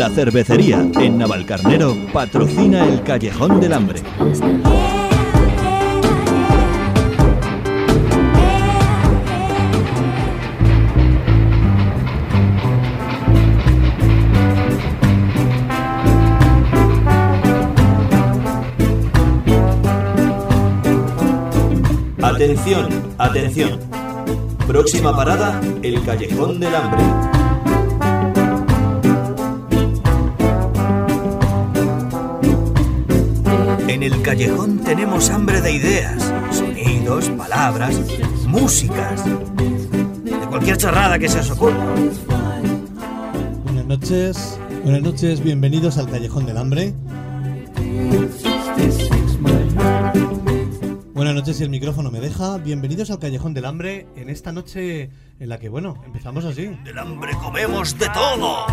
La cervecería en Navalcarnero patrocina el Callejón del Hambre. Atención, atención. Próxima parada, el Callejón del Hambre. En el callejón tenemos hambre de ideas, sonidos, palabras, músicas, de cualquier charrada que se os ocurra. Buenas noches, buenas noches, bienvenidos al Callejón del Hambre. Buenas noches, si el micrófono me deja. Bienvenidos al Callejón del Hambre en esta noche en la que, bueno, empezamos así. Del hambre comemos de todo.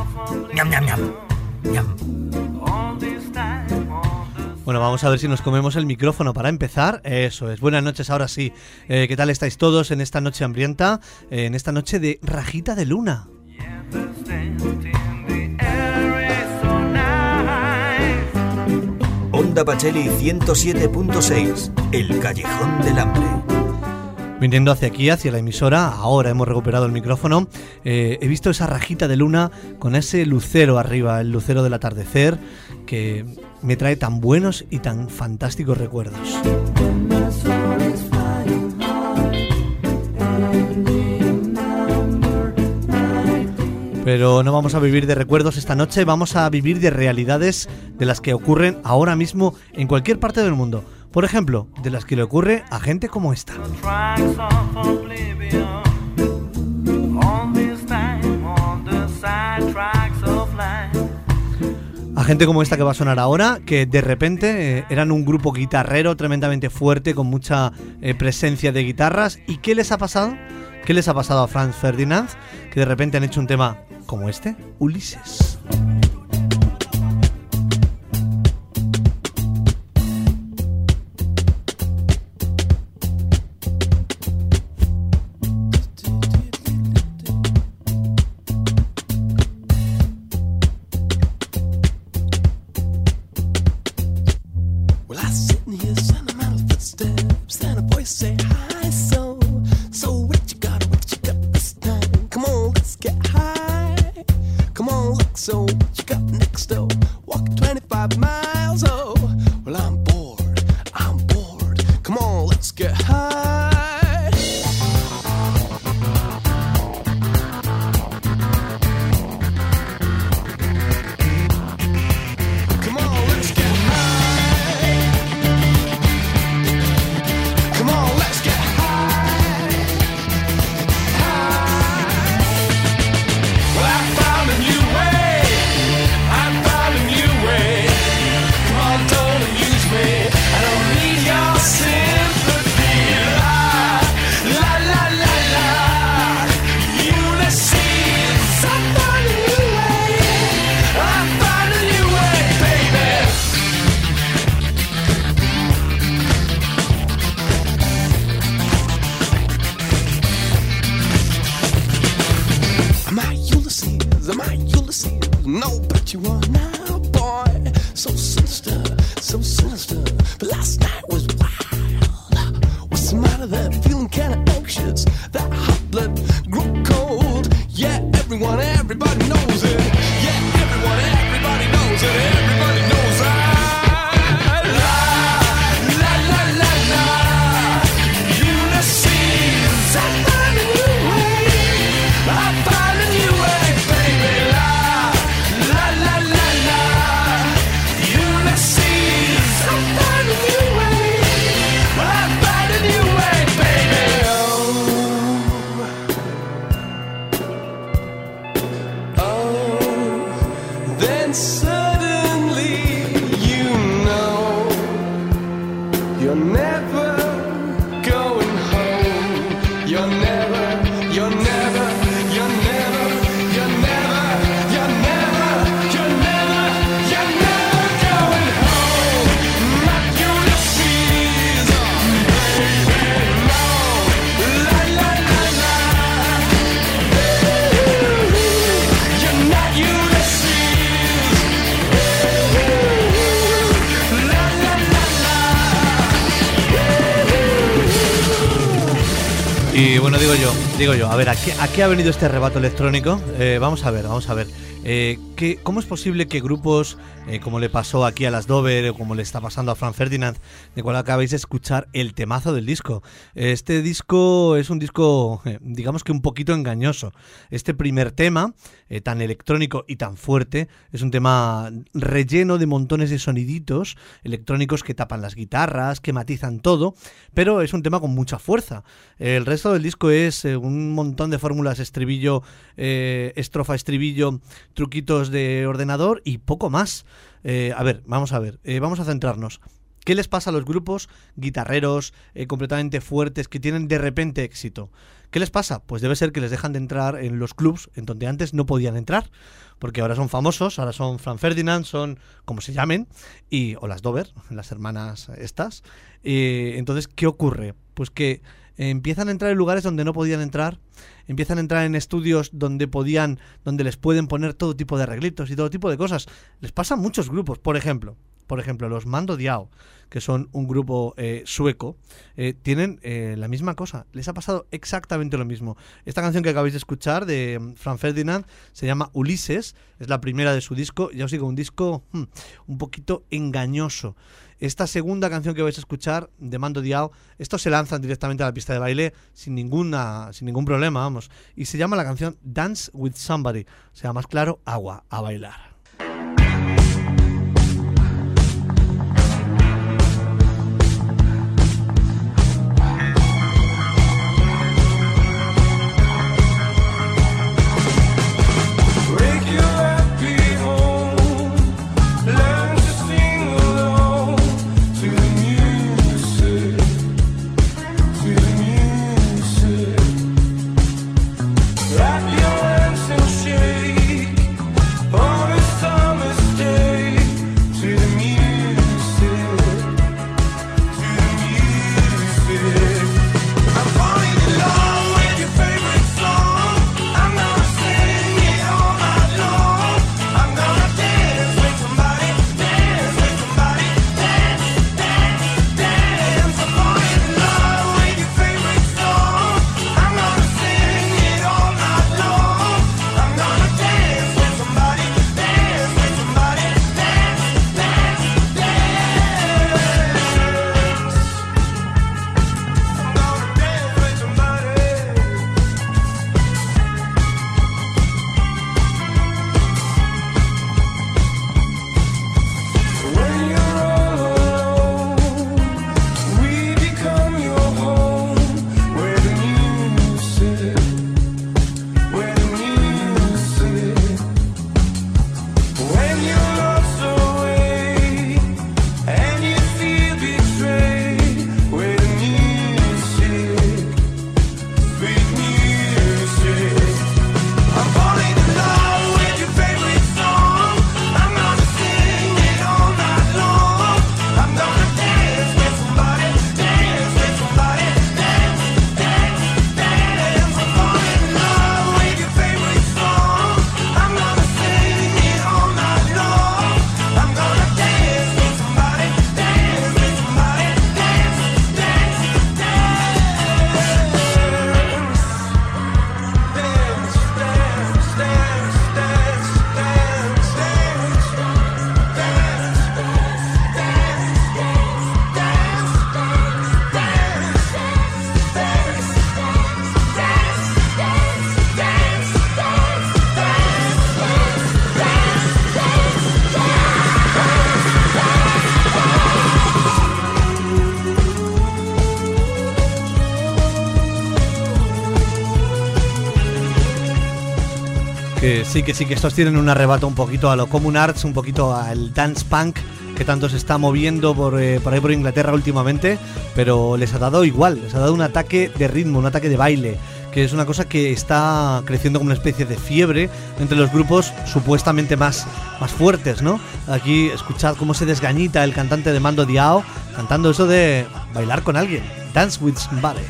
Ñam, ñam, ñam. Ñam. Bueno, vamos a ver si nos comemos el micrófono para empezar. Eso es. Buenas noches, ahora sí. Eh, ¿Qué tal estáis todos en esta noche hambrienta? Eh, en esta noche de rajita de luna. Onda Pacheli 107.6, el Callejón del Hambre. Viniendo hacia aquí, hacia la emisora, ahora hemos recuperado el micrófono, eh, he visto esa rajita de luna con ese lucero arriba, el lucero del atardecer, que me trae tan buenos y tan fantásticos recuerdos. Pero no vamos a vivir de recuerdos esta noche, vamos a vivir de realidades de las que ocurren ahora mismo en cualquier parte del mundo. Por ejemplo, de las que le ocurre a gente como esta. Gente como esta que va a sonar ahora, que de repente eh, eran un grupo guitarrero tremendamente fuerte, con mucha eh, presencia de guitarras. ¿Y qué les ha pasado? ¿Qué les ha pasado a Franz Ferdinand? Que de repente han hecho un tema como este, Ulises. Last night digo yo, a ver, ¿a qué, a qué ha venido este arrebato electrónico? Eh, vamos a ver, vamos a ver. Eh, ¿qué- ¿Cómo es posible que grupos, eh, como le pasó aquí a las Dover o como le está pasando a Frank Ferdinand, de cual acabáis de escuchar el temazo del disco? Este disco es un disco, digamos que un poquito engañoso. Este primer tema, tan electrónico y tan fuerte, es un tema relleno de montones de soniditos electrónicos que tapan las guitarras, que matizan todo, pero es un tema con mucha fuerza. El resto del disco es un montón de fórmulas estribillo, eh, estrofa, estribillo, truquitos de ordenador y poco más. Eh, a ver, vamos a ver, eh, vamos a centrarnos. ¿Qué les pasa a los grupos guitarreros completamente fuertes que tienen de repente éxito? ¿Qué les pasa? Pues debe ser que les dejan de entrar en los clubs en donde antes no podían entrar, porque ahora son famosos, ahora son Frank Ferdinand, son como se llamen, y, o las Dover, las hermanas estas. Entonces, ¿qué ocurre? Pues que empiezan a entrar en lugares donde no podían entrar, empiezan a entrar en estudios donde podían, donde les pueden poner todo tipo de arreglitos y todo tipo de cosas. Les pasa a muchos grupos, por ejemplo, por ejemplo, los Mando Diao, que son un grupo eh, sueco, eh, tienen eh, la misma cosa. Les ha pasado exactamente lo mismo. Esta canción que acabáis de escuchar de mm, Frank Ferdinand se llama Ulises, es la primera de su disco, ya os digo, un disco hmm, un poquito engañoso. Esta segunda canción que vais a escuchar de Mando Diao, estos se lanzan directamente a la pista de baile sin ninguna sin ningún problema, vamos. Y se llama la canción Dance with Somebody, o sea, más claro, agua a bailar. Sí, que sí, que estos tienen un arrebato un poquito a lo Common Arts, un poquito al dance punk que tanto se está moviendo por, eh, por ahí por Inglaterra últimamente, pero les ha dado igual, les ha dado un ataque de ritmo, un ataque de baile, que es una cosa que está creciendo como una especie de fiebre entre los grupos supuestamente más, más fuertes, ¿no? Aquí escuchad cómo se desgañita el cantante de Mando Diao cantando eso de bailar con alguien, Dance with Somebody.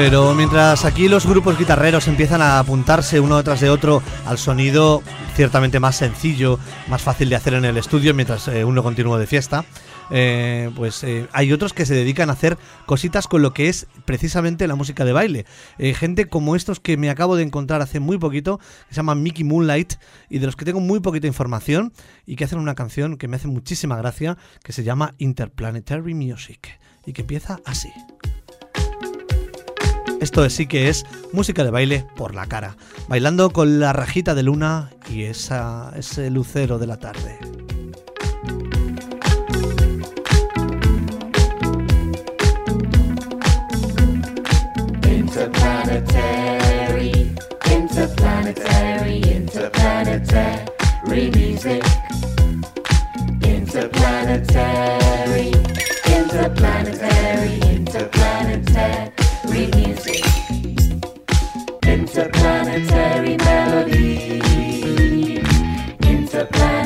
Pero mientras aquí los grupos guitarreros empiezan a apuntarse uno detrás de otro al sonido ciertamente más sencillo, más fácil de hacer en el estudio mientras eh, uno continúa de fiesta, eh, pues eh, hay otros que se dedican a hacer cositas con lo que es precisamente la música de baile. Gente como estos que me acabo de encontrar hace muy poquito, que se llaman Mickey Moonlight, y de los que tengo muy poquita información, y que hacen una canción que me hace muchísima gracia, que se llama Interplanetary Music, y que empieza así. Esto sí que es música de baile por la cara, bailando con la rajita de luna y esa, ese lucero de la tarde. Interplanetary, interplanetary, interplanetary music. Interplanetary, interplanetary, interplanetary Interplanetary melody. Interplanetary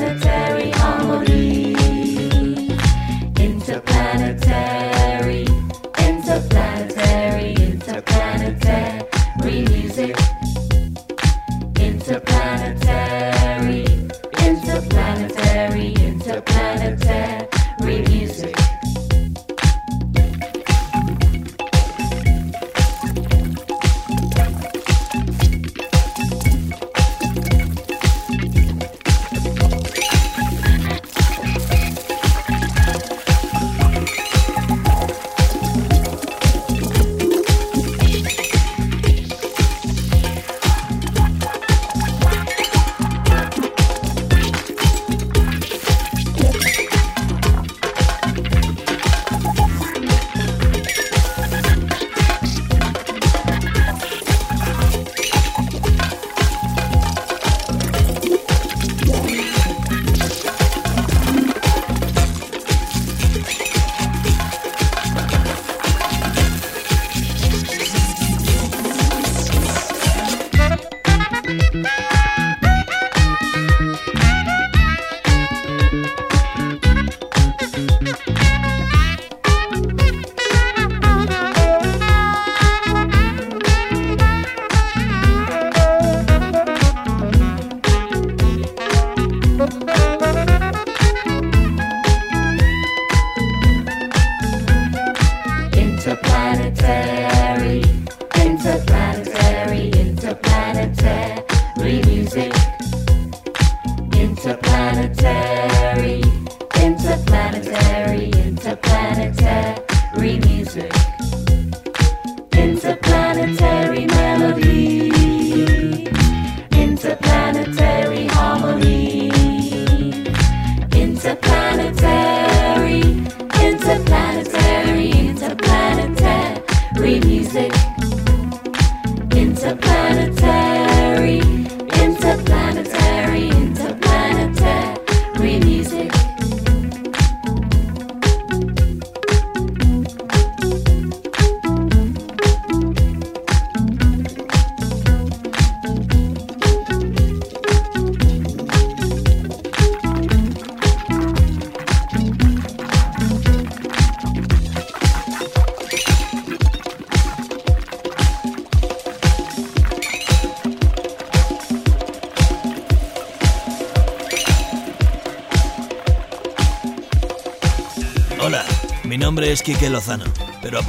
Interplanetary,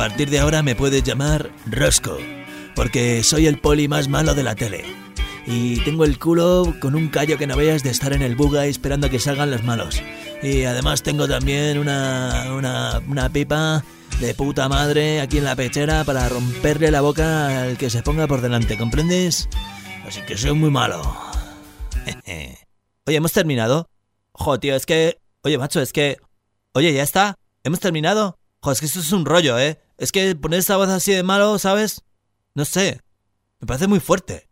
partir de ahora me puedes llamar Rosco, porque soy el poli más malo de la tele. Y tengo el culo con un callo que no veas de estar en el buga esperando a que salgan los malos. Y además tengo también una, una, una pipa de puta madre aquí en la pechera para romperle la boca al que se ponga por delante, ¿comprendes? Así que soy muy malo. Oye, ¿hemos terminado? Jo, tío, es que... Oye, macho, es que... Oye, ¿ya está? ¿Hemos terminado? Joder, es que esto es un rollo, ¿eh? Es que poner esa voz así de malo, ¿sabes? No sé. Me parece muy fuerte.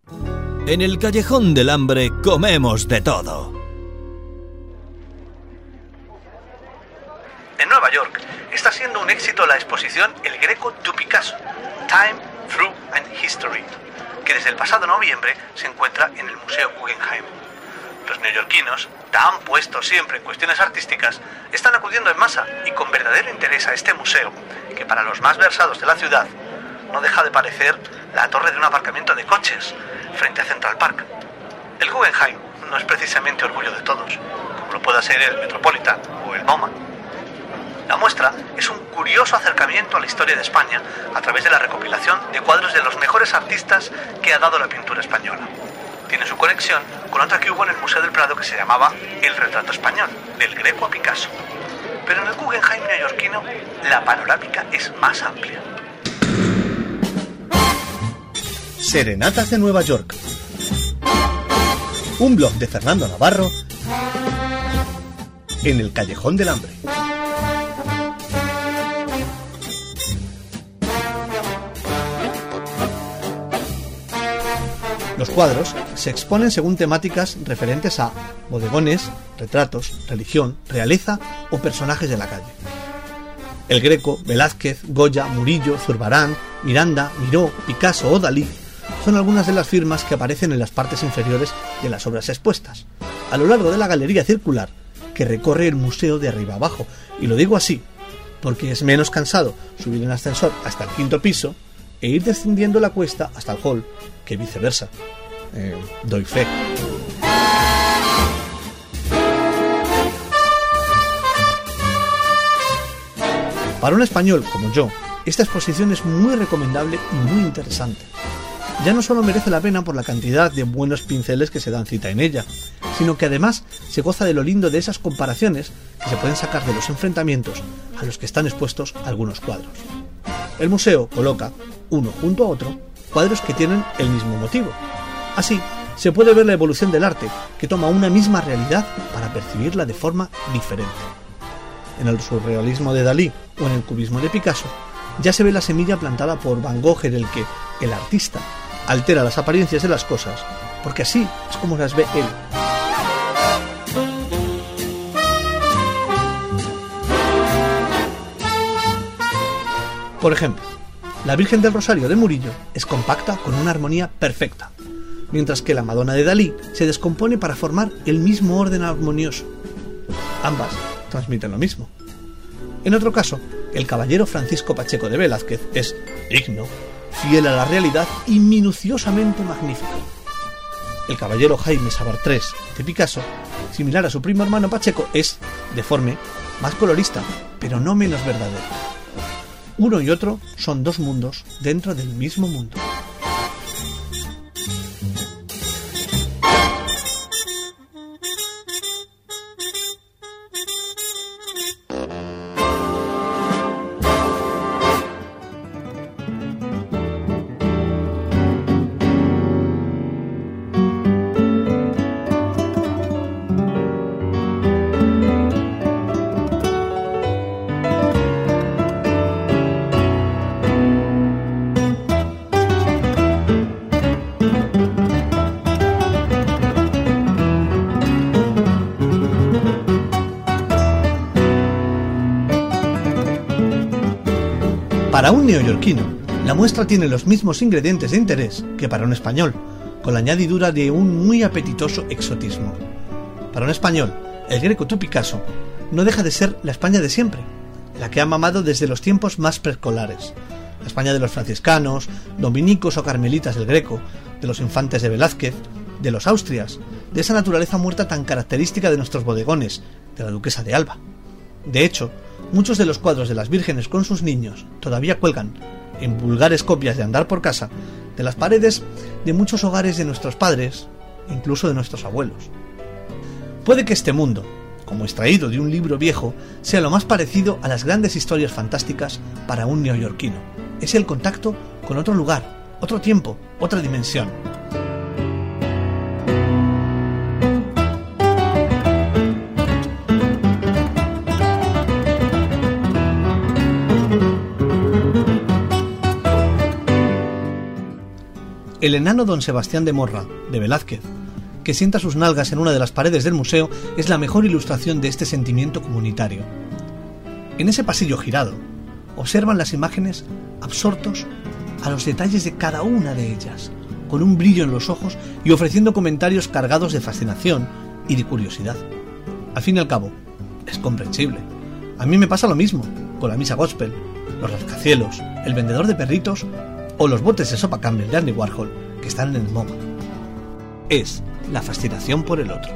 En el callejón del hambre comemos de todo. En Nueva York está siendo un éxito la exposición El Greco du Picasso, Time, Through and History, que desde el pasado noviembre se encuentra en el Museo Guggenheim. Los neoyorquinos, tan puestos siempre en cuestiones artísticas, están acudiendo en masa y con verdadero interés a este museo, que para los más versados de la ciudad no deja de parecer la torre de un aparcamiento de coches frente a Central Park. El Guggenheim no es precisamente orgullo de todos, como lo pueda ser el Metropolitan o el MoMA. La muestra es un curioso acercamiento a la historia de España a través de la recopilación de cuadros de los mejores artistas que ha dado la pintura española. Tiene su conexión con otra que hubo en el Museo del Prado que se llamaba El Retrato Español, del Greco a Picasso. Pero en el Guggenheim neoyorquino la panorámica es más amplia. Serenatas de Nueva York. Un blog de Fernando Navarro en el Callejón del Hambre. Los cuadros se exponen según temáticas referentes a bodegones, retratos, religión, realeza o personajes de la calle. El Greco, Velázquez, Goya, Murillo, Zurbarán, Miranda, Miró, Picasso o Dalí son algunas de las firmas que aparecen en las partes inferiores de las obras expuestas, a lo largo de la galería circular que recorre el museo de arriba abajo. Y lo digo así, porque es menos cansado subir en ascensor hasta el quinto piso e ir descendiendo la cuesta hasta el hall que viceversa. Eh, doy fe. Para un español como yo, esta exposición es muy recomendable y muy interesante. Ya no solo merece la pena por la cantidad de buenos pinceles que se dan cita en ella, sino que además se goza de lo lindo de esas comparaciones que se pueden sacar de los enfrentamientos a los que están expuestos algunos cuadros. El museo coloca, uno junto a otro, cuadros que tienen el mismo motivo. Así, se puede ver la evolución del arte, que toma una misma realidad para percibirla de forma diferente. En el surrealismo de Dalí o en el cubismo de Picasso, ya se ve la semilla plantada por Van Gogh en el que el artista altera las apariencias de las cosas, porque así es como las ve él. Por ejemplo, la Virgen del Rosario de Murillo es compacta con una armonía perfecta, mientras que la Madonna de Dalí se descompone para formar el mismo orden armonioso. Ambas transmiten lo mismo. En otro caso, el caballero Francisco Pacheco de Velázquez es digno, fiel a la realidad y minuciosamente magnífico. El caballero Jaime Sabartrés de Picasso, similar a su primo hermano Pacheco, es deforme, más colorista, pero no menos verdadero. Uno y otro son dos mundos dentro del mismo mundo. Para un neoyorquino, la muestra tiene los mismos ingredientes de interés que para un español, con la añadidura de un muy apetitoso exotismo. Para un español, el Greco tu Picasso no deja de ser la España de siempre, la que ha mamado desde los tiempos más preescolares. La España de los franciscanos, dominicos o carmelitas del Greco, de los infantes de Velázquez, de los Austrias, de esa naturaleza muerta tan característica de nuestros bodegones, de la duquesa de Alba. De hecho, muchos de los cuadros de las vírgenes con sus niños todavía cuelgan, en vulgares copias de andar por casa, de las paredes de muchos hogares de nuestros padres, incluso de nuestros abuelos. Puede que este mundo, como extraído de un libro viejo, sea lo más parecido a las grandes historias fantásticas para un neoyorquino. Es el contacto con otro lugar, otro tiempo, otra dimensión. El enano don Sebastián de Morra, de Velázquez, que sienta sus nalgas en una de las paredes del museo, es la mejor ilustración de este sentimiento comunitario. En ese pasillo girado, observan las imágenes absortos a los detalles de cada una de ellas, con un brillo en los ojos y ofreciendo comentarios cargados de fascinación y de curiosidad. Al fin y al cabo, es comprensible. A mí me pasa lo mismo, con la misa gospel, los rascacielos, el vendedor de perritos o los botes de sopa Campbell de Andy Warhol que están en el MoMA. Es la fascinación por el otro.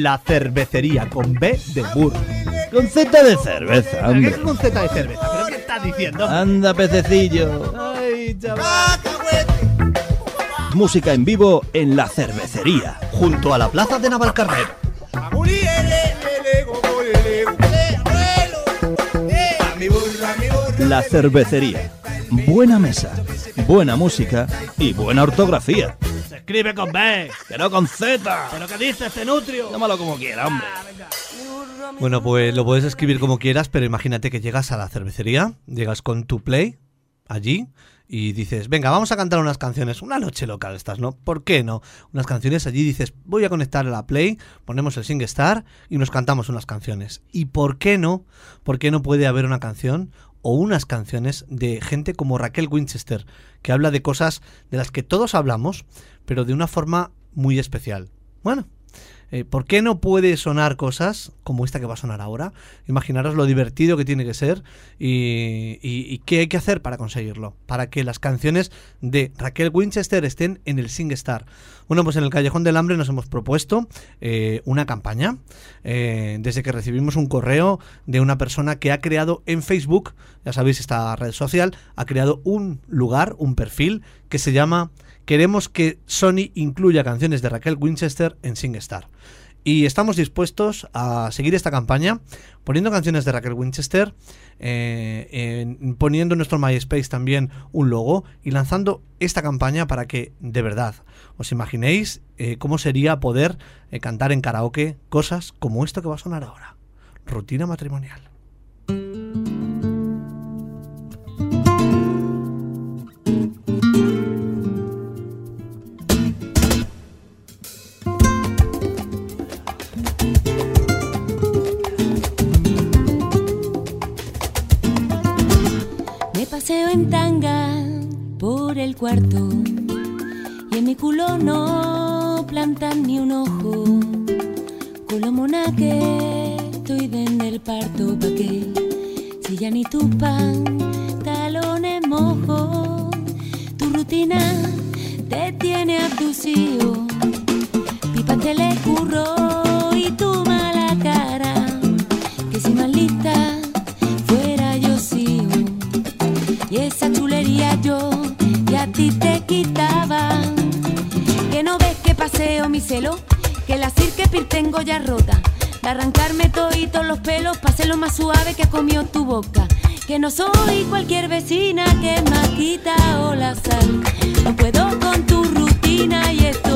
La cervecería con B de burro. Con Z de cerveza, ¿Pero qué con Z de cerveza? ¿Pero qué estás diciendo? Anda, pececillo. Ay, chaval. Música en vivo en la cervecería. Junto a la plaza de Navalcarnero. La cervecería. Buena mesa, buena música y buena ortografía. Escribe con B. Que no con Z. ¿Pero qué dice este nutrio? Llámalo como quiera, hombre. Bueno, pues lo puedes escribir como quieras, pero imagínate que llegas a la cervecería, llegas con tu play allí y dices, venga, vamos a cantar unas canciones, una noche local estas, ¿no? ¿Por qué no? Unas canciones allí dices, voy a conectar a la play, ponemos el SingStar y nos cantamos unas canciones. ¿Y por qué no? ¿Por qué no puede haber una canción o unas canciones de gente como Raquel Winchester, que habla de cosas de las que todos hablamos, pero de una forma muy especial? Bueno, eh, ¿Por qué no puede sonar cosas como esta que va a sonar ahora? Imaginaros lo divertido que tiene que ser y, y- qué hay que hacer para conseguirlo. Para que las canciones de Raquel Winchester estén en el SingStar. Bueno, pues en el Callejón del Hambre nos hemos propuesto eh, una campaña. eh, desde que recibimos un correo de una persona que ha creado en Facebook, ya sabéis, esta red social, ha creado un lugar, un perfil que se llama Queremos que Sony incluya canciones de Raquel Winchester en SingStar. Y estamos dispuestos a seguir esta campaña poniendo canciones de Raquel Winchester, eh, en- poniendo en nuestro MySpace también un logo y lanzando esta campaña para que de verdad os imaginéis eh, cómo sería poder eh, cantar en karaoke cosas como esto que va a sonar ahora. Rutina matrimonial. Que estoy en el parto pa' que si ya ni tu pan talones mojo, tu rutina te tiene abducido. Pelos, pase lo más suave que comió tu boca. Que no soy cualquier vecina que me ha quitado la sal. No puedo con tu rutina y esto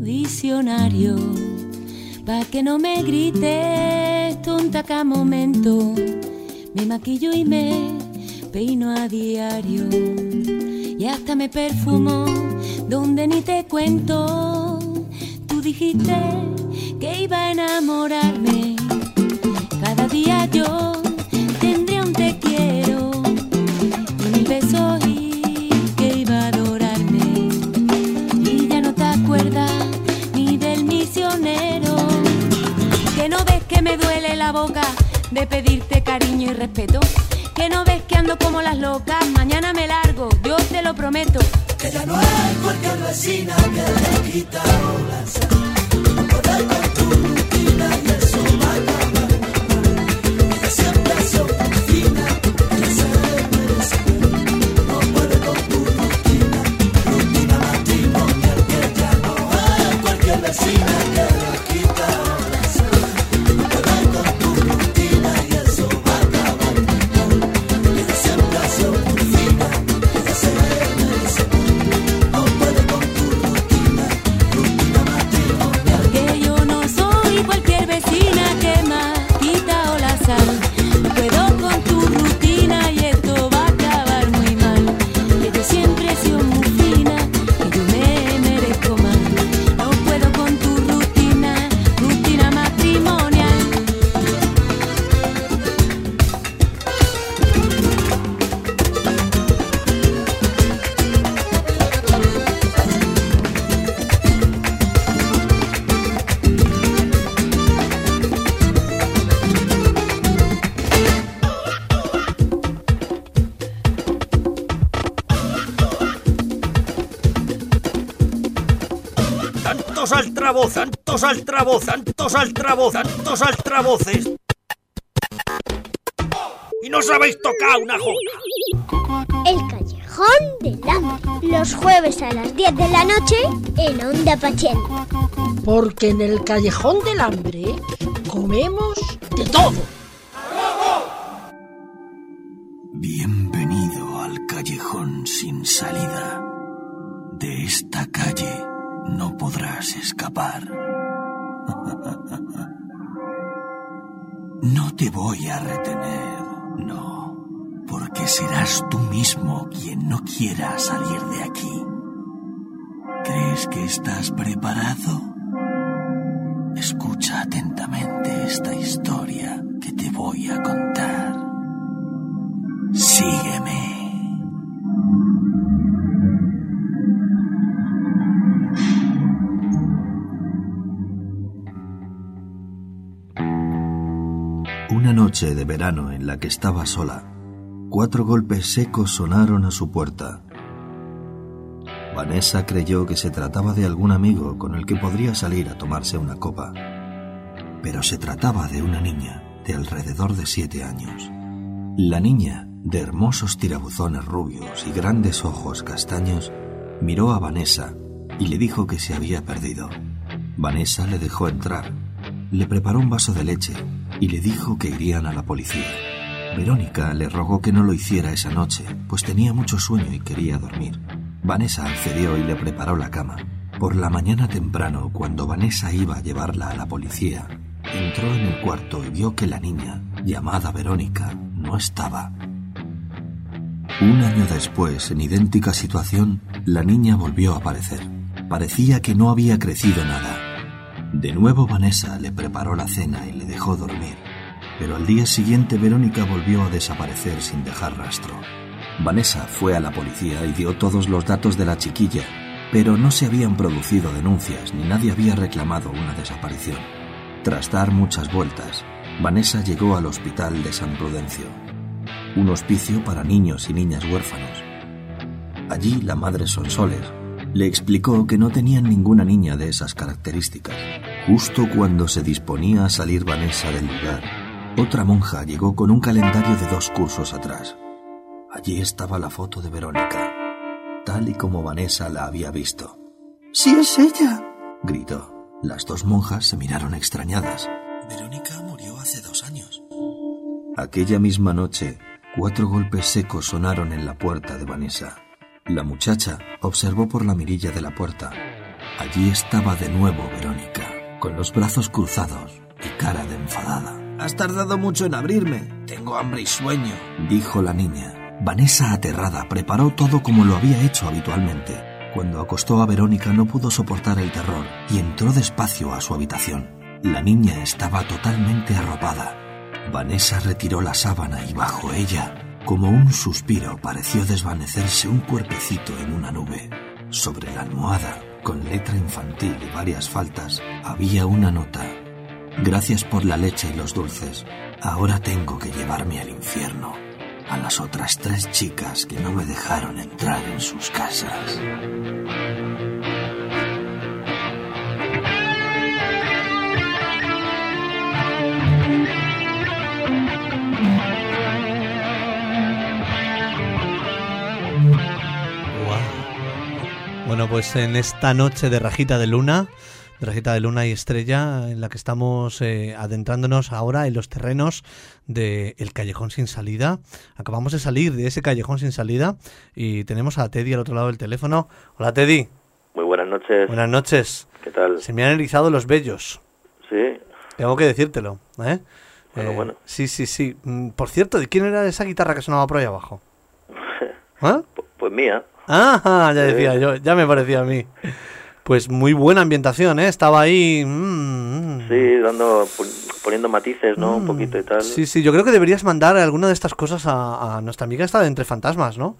Diccionario, Pa' que no me grites, tonta cada momento. Me maquillo y me peino a diario. Y hasta me perfumo donde ni te cuento. Tú dijiste que iba a enamorarme. De pedirte cariño y respeto. Que no ves que ando como las locas. Mañana me largo, yo te lo prometo. Que ya no hay cualquier vecina que le quita la Tantos altavoz, tantos altavoz, tantos altavoz, tantos altavoces. Y no sabéis tocar una jota. El Callejón del Hambre. Los jueves a las 10 de la noche en Onda Pacheco. Porque en el callejón del hambre comemos de todo. Bienvenido al callejón sin salida. De esta calle no podrás escapar. No te voy a retener, no, porque serás tú mismo quien no quiera salir de aquí. ¿Crees que estás preparado? Escucha atentamente esta historia que te voy a contar. Sígueme. Una noche de verano en la que estaba sola, cuatro golpes secos sonaron a su puerta. Vanessa creyó que se trataba de algún amigo con el que podría salir a tomarse una copa. Pero se trataba de una niña de alrededor de siete años. La niña, de hermosos tirabuzones rubios y grandes ojos castaños, miró a Vanessa y le dijo que se había perdido. Vanessa le dejó entrar, le preparó un vaso de leche y le dijo que irían a la policía. Verónica le rogó que no lo hiciera esa noche, pues tenía mucho sueño y quería dormir. Vanessa accedió y le preparó la cama. Por la mañana temprano, cuando Vanessa iba a llevarla a la policía, entró en el cuarto y vio que la niña, llamada Verónica, no estaba. Un año después, en idéntica situación, la niña volvió a aparecer. Parecía que no había crecido nada. De nuevo Vanessa le preparó la cena y le dejó dormir. Pero al día siguiente Verónica volvió a desaparecer sin dejar rastro. Vanessa fue a la policía y dio todos los datos de la chiquilla, pero no se habían producido denuncias ni nadie había reclamado una desaparición. Tras dar muchas vueltas, Vanessa llegó al hospital de San Prudencio, un hospicio para niños y niñas huérfanos. Allí la madre Sonsoles le explicó que no tenían ninguna niña de esas características. Justo cuando se disponía a salir Vanessa del lugar, otra monja llegó con un calendario de dos cursos atrás. Allí estaba la foto de Verónica, tal y como Vanessa la había visto. ¡Sí es ella! Gritó. Las dos monjas se miraron extrañadas. Verónica murió hace dos años. Aquella misma noche, cuatro golpes secos sonaron en la puerta de Vanessa. La muchacha observó por la mirilla de la puerta. Allí estaba de nuevo Verónica, con los brazos cruzados y cara de enfadada. Has tardado mucho en abrirme. Tengo hambre y sueño. Dijo la niña. Vanessa, aterrada, preparó todo como lo había hecho habitualmente. Cuando acostó a Verónica no pudo soportar el terror y entró despacio a su habitación. La niña estaba totalmente arropada. Vanessa retiró la sábana y bajo ella, como un suspiro, pareció desvanecerse un cuerpecito en una nube. Sobre la almohada, con letra infantil y varias faltas, había una nota. Gracias por la leche y los dulces. Ahora tengo que llevarme al infierno. A las otras tres chicas que no me dejaron entrar en sus casas. Bueno, pues en esta noche de rajita de luna, de rajita de luna y estrella, en la que estamos eh, adentrándonos ahora en los terrenos del callejón sin salida. Acabamos de salir de ese callejón sin salida y tenemos a Teddy al otro lado del teléfono. Hola Teddy. Muy buenas noches. Buenas noches. ¿Qué tal? Se me han erizado los vellos. Sí. Tengo que decírtelo, ¿eh? Bueno, Eh, bueno. Sí, sí, sí. Mm, Por cierto, ¿de quién era esa guitarra que sonaba por ahí abajo? ¿Ah? Pues mía. Ah, ya Sí. decía yo, ya me parecía a mí. Pues muy buena ambientación, ¿eh? Estaba ahí... mm, mm. Sí, dando, pon- poniendo matices, ¿no? Un poquito y tal. Sí, sí, yo creo que deberías mandar alguna de estas cosas a, a nuestra amiga esta de Entre Fantasmas, ¿no?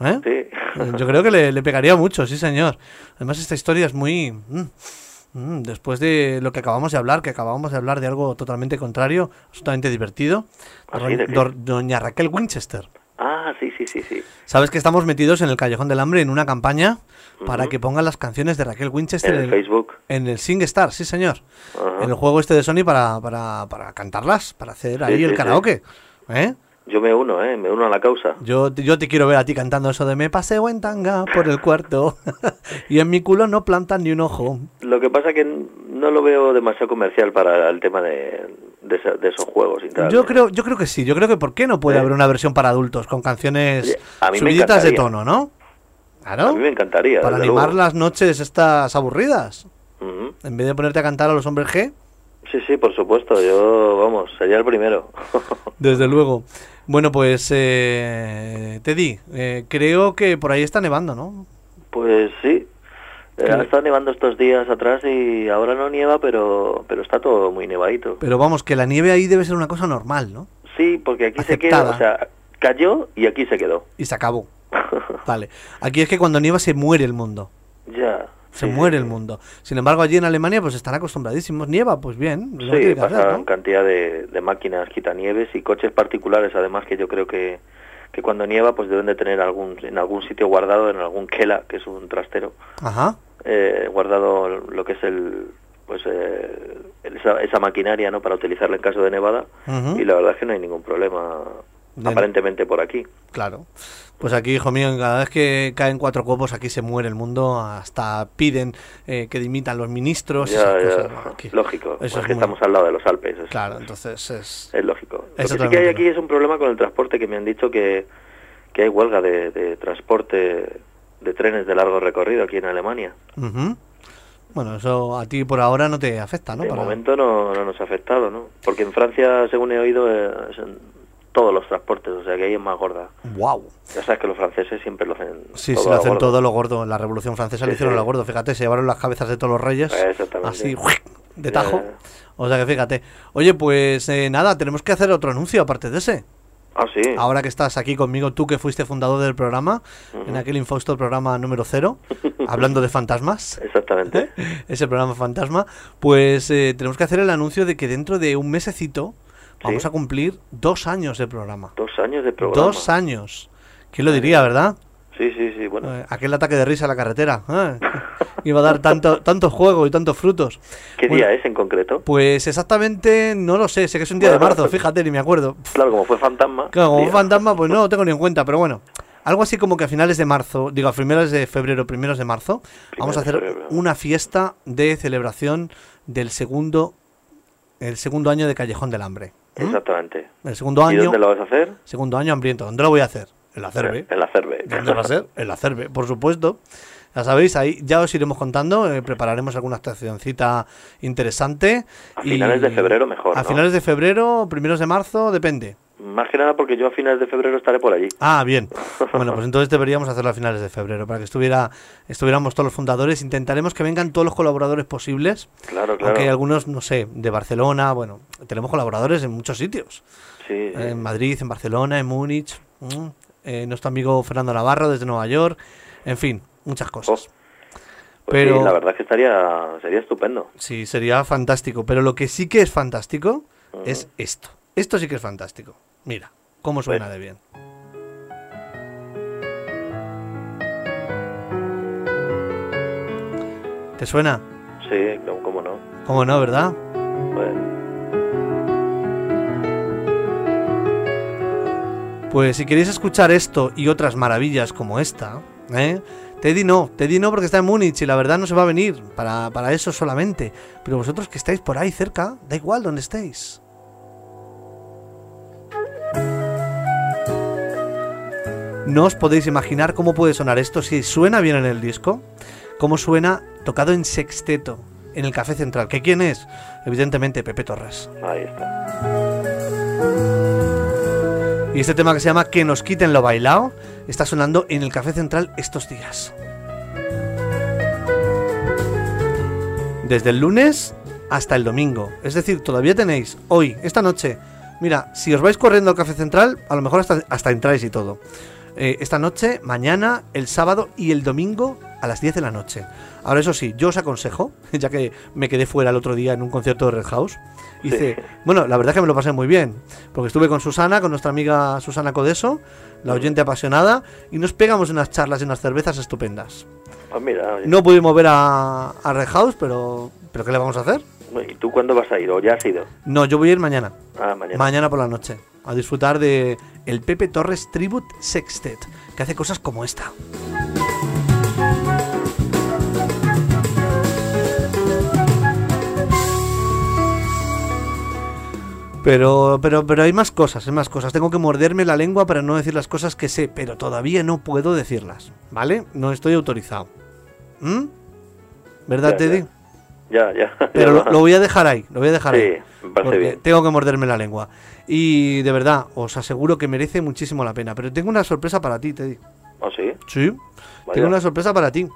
¿Eh? Sí. Yo creo que le, le pegaría mucho, sí, señor. Además, esta historia es muy... mm, mm, después de lo que acabamos de hablar, que acabamos de hablar de algo totalmente contrario, absolutamente divertido. Doña Raquel Winchester. Sí, sí, sí, sí. Sabes que estamos metidos en el Callejón del Hambre en una campaña para Ujú. que pongan las canciones de Raquel Winchester En el Facebook. En el SingStar, sí señor. Ajá. En el juego este de Sony para, para, para cantarlas, para hacer Sí, ahí el sí, sí. karaoke. ¿Eh? Yo me uno, ¿eh? Me uno a la causa. Yo, yo te quiero ver a ti cantando eso de me paseo en tanga por el cuarto y en mi culo no plantan ni un ojo. Lo que pasa que no lo veo demasiado comercial para el tema de, de, esa- de esos juegos. Yo creo, yo creo que sí, yo creo que ¿por qué no puede ¿Eh? haber una versión para adultos con canciones a subiditas de tono, ¿no? A Claro. mí me encantaría. Para animar luego. las noches estas aburridas. En vez de ponerte a cantar a los hombres G, Sí, sí, por supuesto. Yo, vamos, sería el primero. desde luego. Bueno, pues eh, Teddy, eh, creo que por ahí está nevando, ¿no? Pues sí. Eh, ¿Qué? ha estado nevando estos días atrás y ahora no nieva, pero, pero está todo muy nevadito. Pero vamos, que la nieve ahí debe ser una cosa normal, ¿no? Sí, porque aquí se queda, o sea, cayó y aquí se quedó. Y se acabó. Vale. Aquí es que cuando nieva se muere el mundo. Ya. Se muere el mundo. Sin embargo, allí en Alemania pues están acostumbradísimos. Nieva, pues bien. que Sí, que hacer, pasan ¿no? cantidad de, de máquinas quitanieves y coches particulares, además que yo creo que, que cuando nieva pues deben de tener algún en algún sitio guardado, en algún kela, que es un trastero, Ajá. Eh, guardado lo que es el pues eh, esa, esa maquinaria no para utilizarla en caso de nevada y la verdad es que no hay ningún problema De- aparentemente por aquí. Claro. Pues aquí, hijo mío, cada vez que caen cuatro copos, aquí se muere el mundo. Hasta piden eh, que dimitan los ministros. Ya, esas ya, cosas, ¿no? Aquí. lógico, Eso es es que muy- estamos al lado de los Alpes. es- Claro, entonces es... Es lógico. Lo que sí que totalmente hay aquí es un problema con el transporte, que me han dicho que, que hay huelga de, de transporte de trenes de largo recorrido aquí en Alemania. Ujú. Bueno, eso a ti por ahora no te afecta, ¿no? de Para- momento no, no nos ha afectado, ¿no? Porque en Francia, según he oído, eh, son todos los transportes, o sea que ahí es más gorda. Wow. Ya sabes que los franceses siempre lo hacen Sí, todo sí, a lo hacen gordo. todo lo gordo. En la Revolución Francesa lo Sí, hicieron sí. lo gordo. Fíjate, se llevaron las cabezas de todos los reyes. Exactamente. Así, de tajo. ya. O sea que fíjate. Oye, pues eh, nada, tenemos que hacer otro anuncio aparte de ese. Ah, sí. Ahora que estás aquí conmigo, tú que fuiste fundador del programa, en aquel infausto programa número cero, hablando de fantasmas, Exactamente. ese programa fantasma, pues eh, tenemos que hacer el anuncio de que dentro de un mesecito vamos Sí. a cumplir dos años de programa. Dos años de programa. Dos años. ¿Quién lo diría, verdad? Sí, sí, sí, bueno. Eh, aquel ataque de risa a la carretera. ¿eh? Iba a dar tanto, tanto juego y tantos frutos. ¿Qué Bueno, día es en concreto? Pues exactamente no lo sé, sé que es un día de marzo, fíjate, ni me acuerdo. Claro, como fue fantasma. Claro, como día. fantasma, pues no lo tengo ni en cuenta, pero bueno. Algo así como que a finales de marzo, digo a finales de febrero, primeros de marzo, vamos a hacer una fiesta de celebración del segundo, el segundo año de Callejón del Hambre. ¿Mm? Exactamente. El segundo ¿Y año, dónde lo vas a hacer? segundo año hambriento. ¿Dónde lo voy a hacer? En la Cerve. En la Cerve. ¿Dónde va a ser? En la Cerve, por supuesto. Ya sabéis, ahí ya os iremos contando, eh, prepararemos alguna actuacióncita interesante. A finales de febrero mejor, A ¿no? finales de febrero, primeros de marzo, depende. Más que nada porque yo a finales de febrero estaré por allí. Ah, bien. Bueno, pues entonces deberíamos hacerlo a finales de febrero para que estuviera, estuviéramos todos los fundadores. Intentaremos que vengan todos los colaboradores posibles. Claro, claro. Aunque hay algunos, no sé, de Barcelona, bueno, tenemos colaboradores en muchos sitios. Sí, sí. En Madrid, en Barcelona, en Múnich. mm, eh, nuestro amigo Fernando Navarro desde Nueva York. En fin, muchas cosas. Pues pero sí, la verdad es que estaría, sería estupendo. sí, sería fantástico. Pero lo que sí que es fantástico es esto. Esto sí que es fantástico. Mira, cómo suena de bien. ¿Te suena? Sí, cómo no. ¿Cómo no, verdad? Pues, Pues si queréis escuchar esto y otras maravillas como esta, ¿eh? Teddy no, Teddy no porque está en Múnich y la verdad no se va a venir para, para eso solamente. Pero vosotros que estáis por ahí cerca, da igual donde estéis. No os podéis imaginar cómo puede sonar esto si suena bien en el disco. Cómo suena tocado en sexteto en el Café Central. ¿Que quién es? Evidentemente Pepe Torres. ahí está. Y este tema que se llama Que nos quiten lo bailao está sonando en el Café Central estos días. Desde el lunes hasta el domingo. Es decir, todavía tenéis hoy, esta noche. Mira, si os vais corriendo al Café Central, a lo mejor hasta, hasta entráis y todo. Eh, esta noche, mañana, el sábado y el domingo a las 10 de la noche. Ahora, eso sí, yo os aconsejo, ya que me quedé fuera el otro día en un concierto de Red House. Hice, bueno, la verdad es que me lo pasé muy bien, porque estuve con Susana, con nuestra amiga Susana Codeso, la oyente apasionada, y nos pegamos unas charlas y unas cervezas estupendas. Pues mira. No pudimos ver a, a Red House, pero, pero ¿qué le vamos a hacer? ¿y tú cuándo vas a ir? ¿O ya has ido? No, yo voy a ir mañana. Ah, mañana. Mañana por la noche. A disfrutar de el Pepe Torres Tribute Sextet, que hace cosas como esta. Pero, pero, pero hay más cosas, hay más cosas. Tengo que morderme la lengua para no decir las cosas que sé, pero todavía no puedo decirlas, ¿vale? No estoy autorizado. ¿Mm? ¿Verdad, Teddy? Ya, ya. Pero ya lo, voy a dejar ahí, lo voy a dejar Sí, ahí. me parece bien. Tengo que morderme la lengua. Y de verdad, os aseguro que merece muchísimo la pena. Pero tengo una sorpresa para ti, Teddy. ¿Oh, sí? Sí, Vaya. tengo una sorpresa para ti.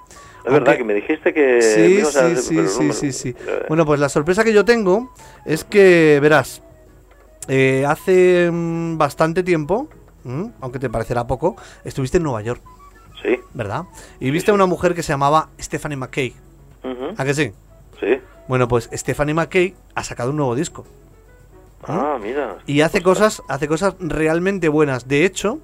Es verdad que me dijiste que... Sí, a sí, sí, no sí, sí, sí. Bueno, pues la sorpresa que yo tengo es que, verás, eh, hace mm, bastante tiempo, mm, aunque te parecerá poco, estuviste en Nueva York, Sí. ¿verdad? Y viste a una mujer que se llamaba Stephanie McKay. ¿A que sí? Sí. Bueno, pues Stephanie McKay ha sacado un nuevo disco. Ah, mira. Y hace cosas, hace cosas realmente buenas. De hecho,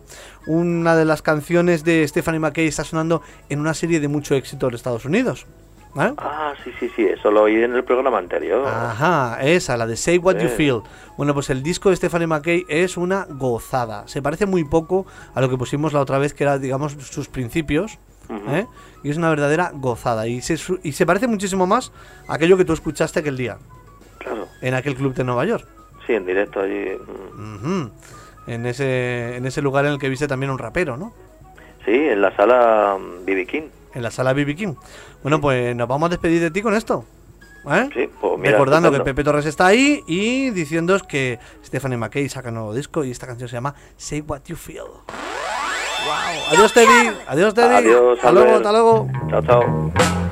una de las canciones de Stephanie McKay está sonando en una serie de mucho éxito en Estados Unidos. ¿Vale? Ah, sí, sí, sí. Eso lo oí en el programa anterior. Ajá, esa, la de Say What You. Feel. Bueno, pues el disco de Stephanie McKay es una gozada. Se parece muy poco a lo que pusimos la otra vez, que era, digamos, sus principios. ¿Eh? Y es una verdadera gozada. Y se, y se parece muchísimo más a aquello que tú escuchaste aquel día, Claro. en aquel club de Nueva York. Sí, en directo allí. mm. En ese, en ese lugar en el que viste también un rapero, ¿no? Sí, en la sala BB King. En la sala BB King. Bueno, pues nos vamos a despedir de ti con esto. ¿eh? Sí, pues mira, Recordando que. Pepe Torres está ahí y diciéndoos que Stephanie McKay saca un nuevo disco y esta canción se llama Say What You Feel. Wow. Adiós, Teddy. Adiós, Teddy. Adiós, hasta luego, hasta luego. Chao, chao.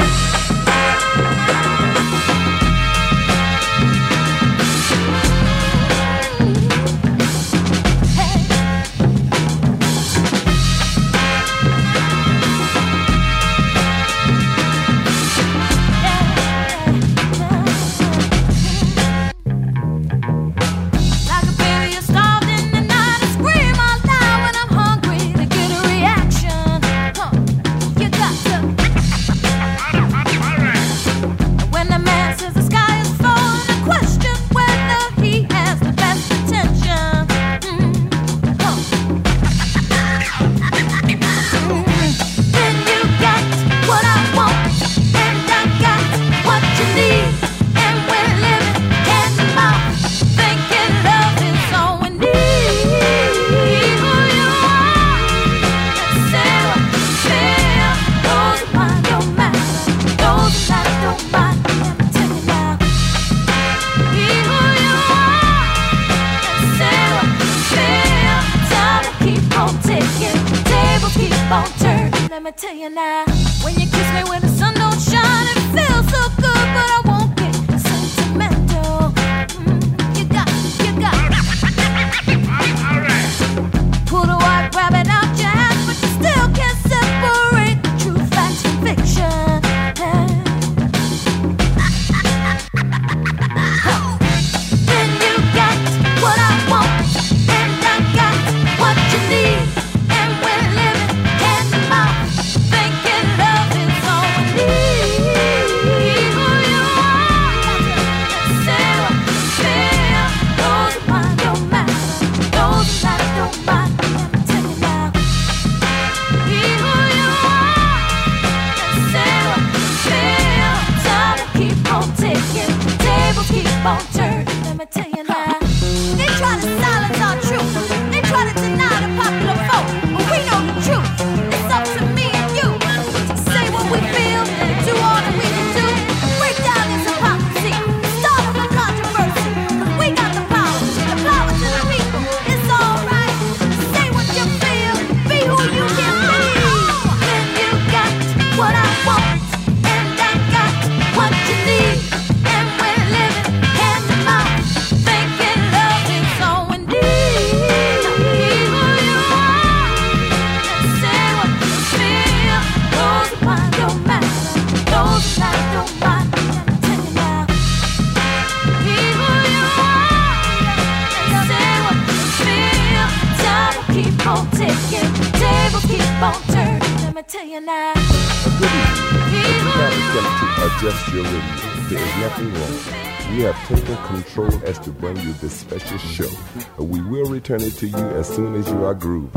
Return it to you as soon as you are grooving.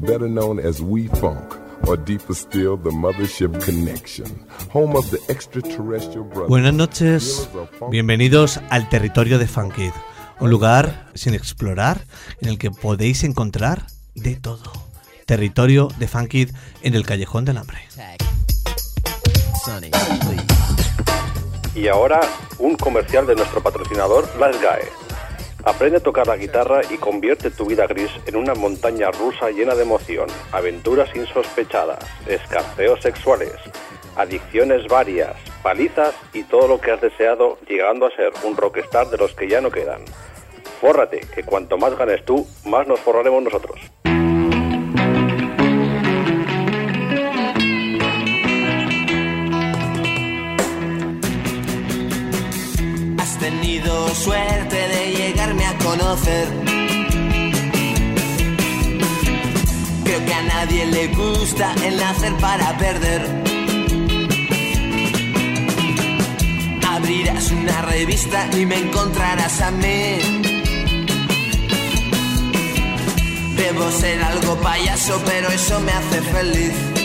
Better known as We Funk, or deeper still, the Mothership Connection, home of the extraterrestrial brothers. Buenas noches, bienvenidos al territorio de Funkid, un lugar sin explorar en el que podéis encontrar de todo. Territorio de Funkid en el callejón del hambre. Y ahora, un comercial de nuestro patrocinador, Las GAE. Aprende a tocar la guitarra y convierte tu vida gris en una montaña rusa llena de emoción, aventuras insospechadas, escarceos sexuales, adicciones varias, palizas y todo lo que has deseado, llegando a ser un rockstar de los que ya no quedan. Fórrate, que cuanto más ganes tú, más nos forraremos nosotros. Has tenido suerte Creo que a nadie le gusta el nacer para perder. Abrirás una revista y me encontrarás a mí. Debo ser algo payaso, pero eso me hace feliz.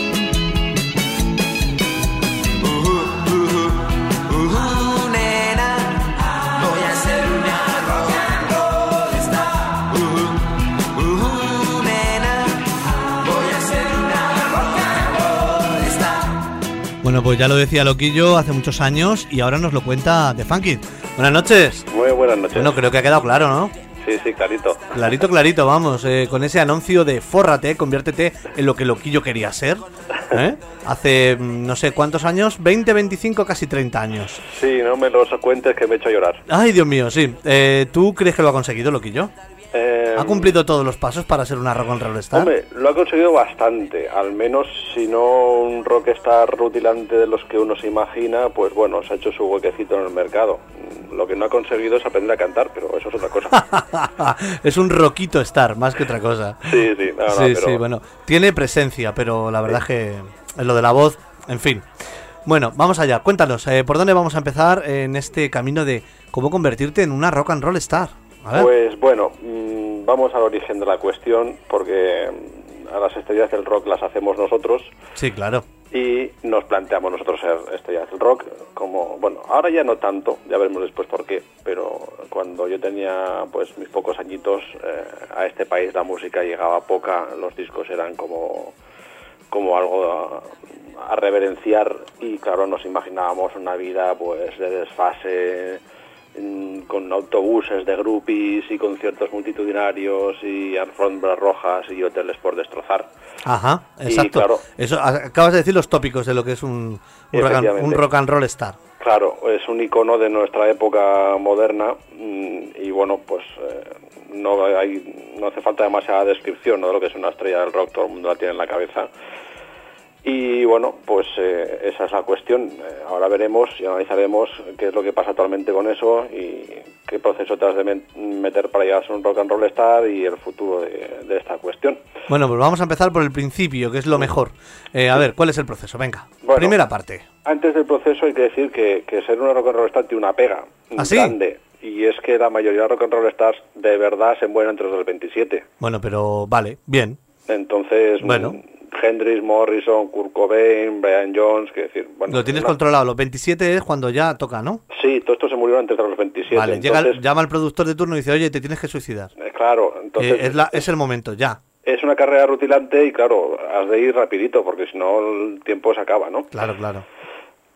Bueno, pues ya lo decía Loquillo hace muchos años y ahora nos lo cuenta The Funky. Buenas noches. Muy buenas noches. Bueno, creo que ha quedado claro, ¿no? Sí, sí, clarito. Clarito, clarito, vamos, eh, con ese anuncio de fórrate, conviértete en lo que Loquillo quería ser. ¿eh? Hace mm, no sé cuántos años, 20, 25, casi 30 años. Sí, no me los cuentes que me he hecho llorar. Ay, Dios mío, sí. Eh, ¿Tú crees que lo ha conseguido, Loquillo? Eh, ¿Ha cumplido todos los pasos para ser una rock and roll star? Hombre, lo ha conseguido bastante, al menos si no un rockstar rutilante de los que uno se imagina, pues bueno, se ha hecho su huequecito en el mercado. Mm, Lo que no ha conseguido es aprender a cantar, pero eso es otra cosa. es un roquito star, más que otra cosa. Sí, sí, no, no, sí, pero- sí, bueno. Tiene presencia, pero la verdad es que en lo de la voz, en fin. Bueno, vamos allá. Cuéntanos, eh, ¿por dónde vamos a empezar en este camino de cómo convertirte en una rock and roll star? Pues bueno, mm, vamos al origen de la cuestión, porque mm, a las estrellas del rock las hacemos nosotros Sí, claro. y nos planteamos nosotros ser estrellas del rock, como, bueno, ahora ya no tanto, ya veremos después por qué, pero cuando yo tenía pues mis pocos añitos, eh, a este país la música llegaba poca, los discos eran como, como algo a, a reverenciar y claro, nos imaginábamos una vida pues de desfase, con autobuses de groupies y conciertos multitudinarios y alfombras rojas y hoteles por destrozar. Ajá, Y, exacto. claro. Eso, acabas de decir los tópicos de lo que es un, un, rock, and, Efectivamente. un rock and roll star. Claro, es un icono de nuestra época moderna mm, y bueno, pues eh, no hay no hace falta demasiada descripción ¿no? de lo que es una estrella del rock, todo el mundo la tiene en la cabeza. Y bueno, pues eh, esa es la cuestión. Eh, ahora veremos y analizaremos qué es lo que pasa actualmente con eso y qué proceso te has de meter para llegar a ser un rock and roll star y el futuro de, de esta cuestión. Bueno, pues vamos a empezar por el principio, que es lo mejor. Eh, a ver, ¿cuál es el proceso? Venga, Bueno. primera parte. Antes del proceso hay que decir que, que ser una rock and roll star tiene una pega ¿Ah, sí? grande. Y es que la mayoría de rock and roll stars de verdad se mueren entre los 27. Bueno, pero vale, bien. Entonces, Bueno. Hendrix, Morrison, Kurt Cobain, Brian Jones, que decir, bueno, lo tienes una- controlado. Los 27 es cuando ya toca, ¿no? Sí, todo esto se murieron antes de los 27. vale, llega, llama el productor de turno y dice, oye, te tienes que suicidar. eh, claro, entonces Eh, es, la- es el momento, ya. es una carrera rutilante y claro, has de ir rapidito porque si no el tiempo se acaba, ¿no? Claro, claro.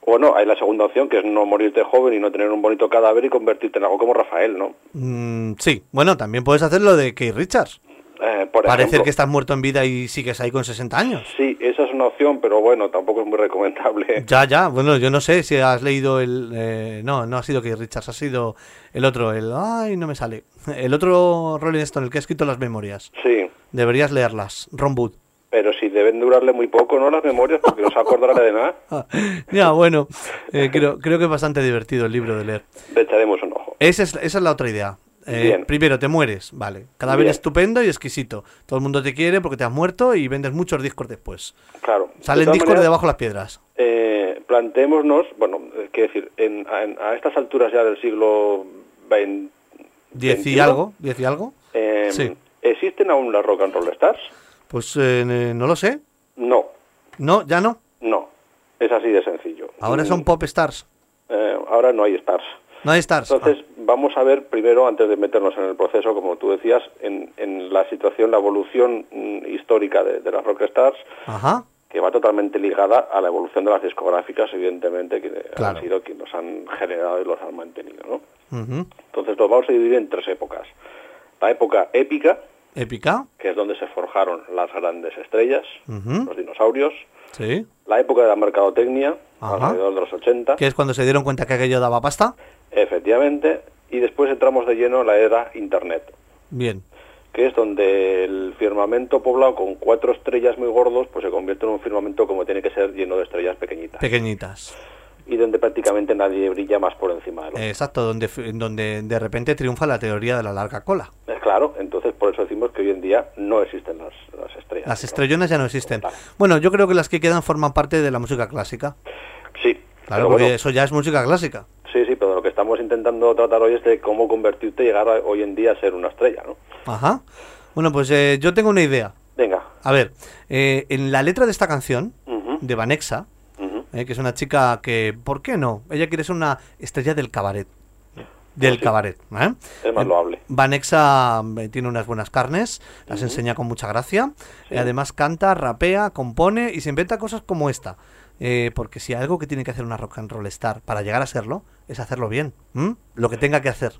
Bueno, hay la segunda opción que es no morirte joven y no tener un bonito cadáver y convertirte en algo como Rafael, ¿no? Mm, sí, bueno, también puedes hacer lo de Keith Richards. Eh, por Parecer ejemplo. que estás muerto en vida y sigues ahí con 60 años. Sí, esa es una opción, pero bueno, tampoco es muy recomendable. Ya, ya, bueno, yo no sé si has leído el... eh, no, no ha sido Keith Richards, ha sido el otro, el... Ay, no me sale. El otro Rolling Stone, el que ha escrito las memorias. Sí, Deberías leerlas, Ron Wood. pero si deben durarle muy poco, ¿no? Las memorias, porque no se acordará de nada. ya, bueno, eh, creo, creo que es bastante divertido el libro de leer. Le echaremos un ojo. Esa es, esa es la otra idea. Eh, primero, te mueres, vale. Cadáver Bien. estupendo y exquisito. Todo el mundo te quiere porque te has muerto y vendes muchos discos después. Claro. Salen discos de debajo de las piedras. Eh, planteémonos, bueno, es que decir, en, en- a estas alturas ya del siglo XX, Diez y 21, algo, diez y algo. eh, Sí. ¿existen aún las rock and roll stars? Pues eh, eh, no lo sé. No, No, ya no. no. Es así de sencillo. Ahora Mm, son pop stars. eh, ahora no hay stars. No hay stars. Entonces, vamos a ver primero, antes de meternos en el proceso, como tú decías, en, en la situación, la evolución mm, histórica de, de las rock stars, Ajá. que va totalmente ligada a la evolución de las discográficas, evidentemente, que Claro. han sido quienes los han generado y los han mantenido, ¿no? Entonces, los vamos a dividir en tres épocas. La época épica, Épica. que es donde se forjaron las grandes estrellas, los dinosaurios. Sí. La época de la mercadotecnia, Ajá. alrededor de los 80. Que es cuando se dieron cuenta que aquello daba pasta. Efectivamente. Y después entramos de lleno en la era Internet. Bien. que es donde el firmamento poblado con cuatro estrellas muy gordos, pues se convierte en un firmamento como tiene que ser, lleno de estrellas pequeñitas. Pequeñitas. y donde prácticamente nadie brilla más por encima de los Eh, Exacto, donde, donde de repente triunfa la teoría de la larga cola. Es claro, entonces por eso decimos que hoy en día no existen las, las estrellas. Las estrellonas ya no existen. Bueno, yo creo que las que quedan forman parte de la música clásica. Sí. Claro, porque bueno, eso ya es música clásica. Sí, sí, pero lo que estamos intentando tratar hoy es de cómo convertirte y llegar a- hoy en día a ser una estrella, ¿no? Ajá. Bueno, pues eh, yo tengo una idea. Venga. A ver, eh, en la letra de esta canción, de Vanexa, eh, que es una chica que, ¿por qué no? Ella quiere ser una estrella del cabaret. Del sí. cabaret. ¿eh? Es más Eh, loable. Vanexa tiene unas buenas carnes, las enseña con mucha gracia. además canta, rapea, compone y se inventa cosas como esta. Eh, porque si hay algo que tiene que hacer una rock and roll star para llegar a serlo, es hacerlo bien. ¿m? Lo que tenga que hacer.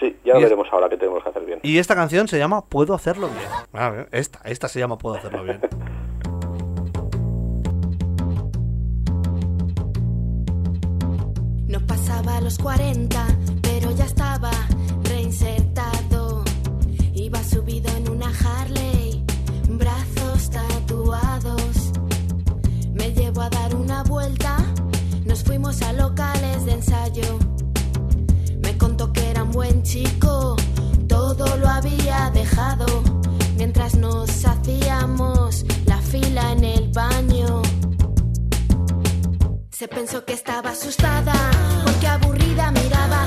Sí, ya Y es- veremos ahora qué tenemos que hacer bien. Y esta canción se llama Puedo hacerlo bien. A ver, esta, esta se llama Puedo hacerlo bien. No pasaba los 40, pero ya estaba reinsertado. Iba subido en una Harley, brazos tatuados. Me llevó a dar una vuelta, fuimos a locales de ensayo. Me contó que era un buen chico, todo lo había dejado. Mientras nos hacíamos la fila en el baño. Se pensó que estaba asustada porque aburrida miraba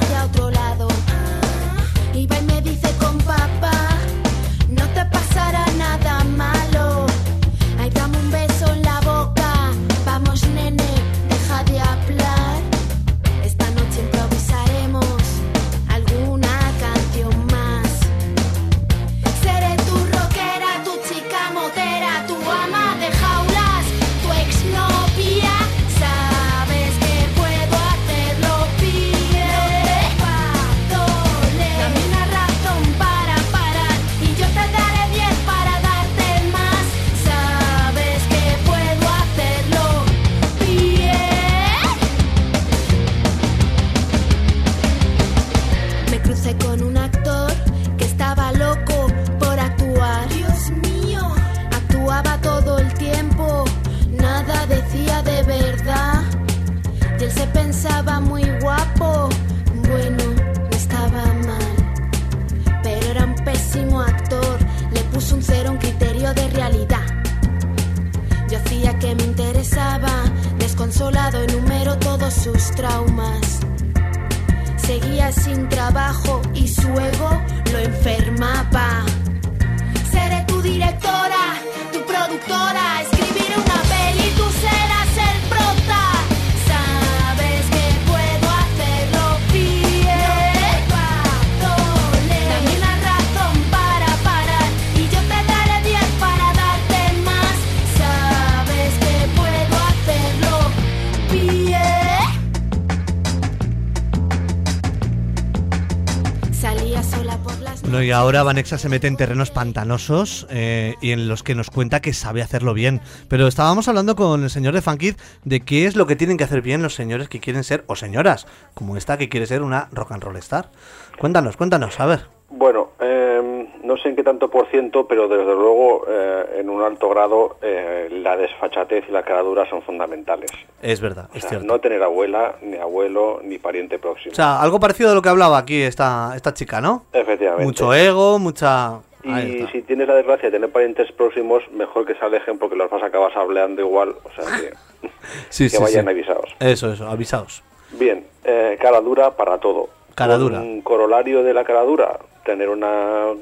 ahora Vanexa se mete en terrenos pantanosos eh, y en los que nos cuenta que sabe hacerlo bien. Pero estábamos hablando con el señor de Funkid de qué es lo que tienen que hacer bien los señores que quieren ser, o señoras, como esta que quiere ser una rock and roll star. Cuéntanos, cuéntanos, a ver. Bueno, eh, no sé en qué tanto por ciento, pero desde luego eh, en un alto grado eh, la desfachatez y la caradura son fundamentales. Es verdad, O es sea, cierto. no tener abuela, ni abuelo, ni pariente próximo. O sea, algo parecido a lo que hablaba aquí esta, esta chica, ¿no? Efectivamente. Mucho ego, mucha... Y si tienes la desgracia de tener parientes próximos, mejor que se alejen porque los vas a acabar sableando igual. O sea que, Sí, que sí, vayan sí. avisados. Eso, eso, avisaos. Bien, eh, cara dura para todo. Cara dura. Un corolario de la cara dura, tener un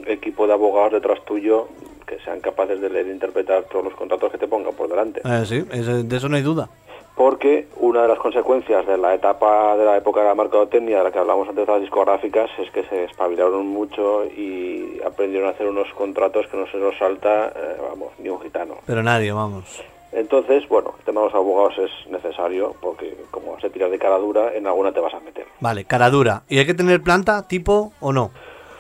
equipo de abogados detrás tuyo que sean capaces de leer e interpretar todos los contratos que te pongan por delante. Eh, sí, de eso no hay duda. Porque una de las consecuencias de la etapa de la época de la mercadotecnia de la que hablamos antes de las discográficas es que se espabilaron mucho y aprendieron a hacer unos contratos que no se nos salta, eh, vamos, ni un gitano. Pero nadie, vamos. Entonces, bueno, el tema de los abogados es necesario porque como se tira de cara dura, en alguna te vas a meter. Vale, cara dura. ¿Y hay que tener planta, tipo o no?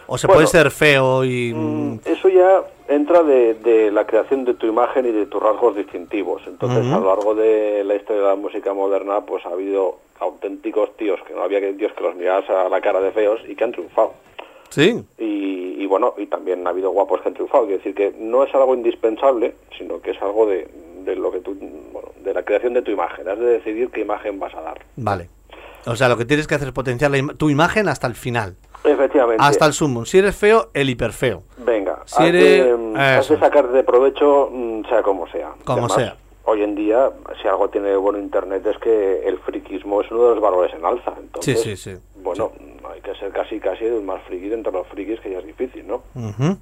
¿O se Bueno, puede ser feo y... mm, Eso ya entra de, de la creación de tu imagen y de tus rasgos distintivos. Entonces, a lo largo de la historia de la música moderna, pues ha habido auténticos tíos que no había que Dios que los miras a la cara de feos y que han triunfado. Sí, Y, y bueno, y también ha habido guapos que han triunfado. Quiero decir que no es algo indispensable, sino que es algo de, de lo que tú, bueno, de la creación de tu imagen. Has de decidir qué imagen vas a dar. vale. O sea, lo que tienes que hacer es potenciar la tu imagen hasta el final. Efectivamente. Hasta el sumo. Si eres feo, el hiperfeo. Venga, Si has, eres- de, mm, has de eso. sacar de provecho, mm, sea como sea. Como sea. Hoy en día, si algo tiene bueno Internet es que el friquismo es uno de los valores en alza. Entonces, sí, sí, sí. Bueno, hay que ser casi casi el más friki de entre los frikis, que ya es difícil, ¿no? Ujú.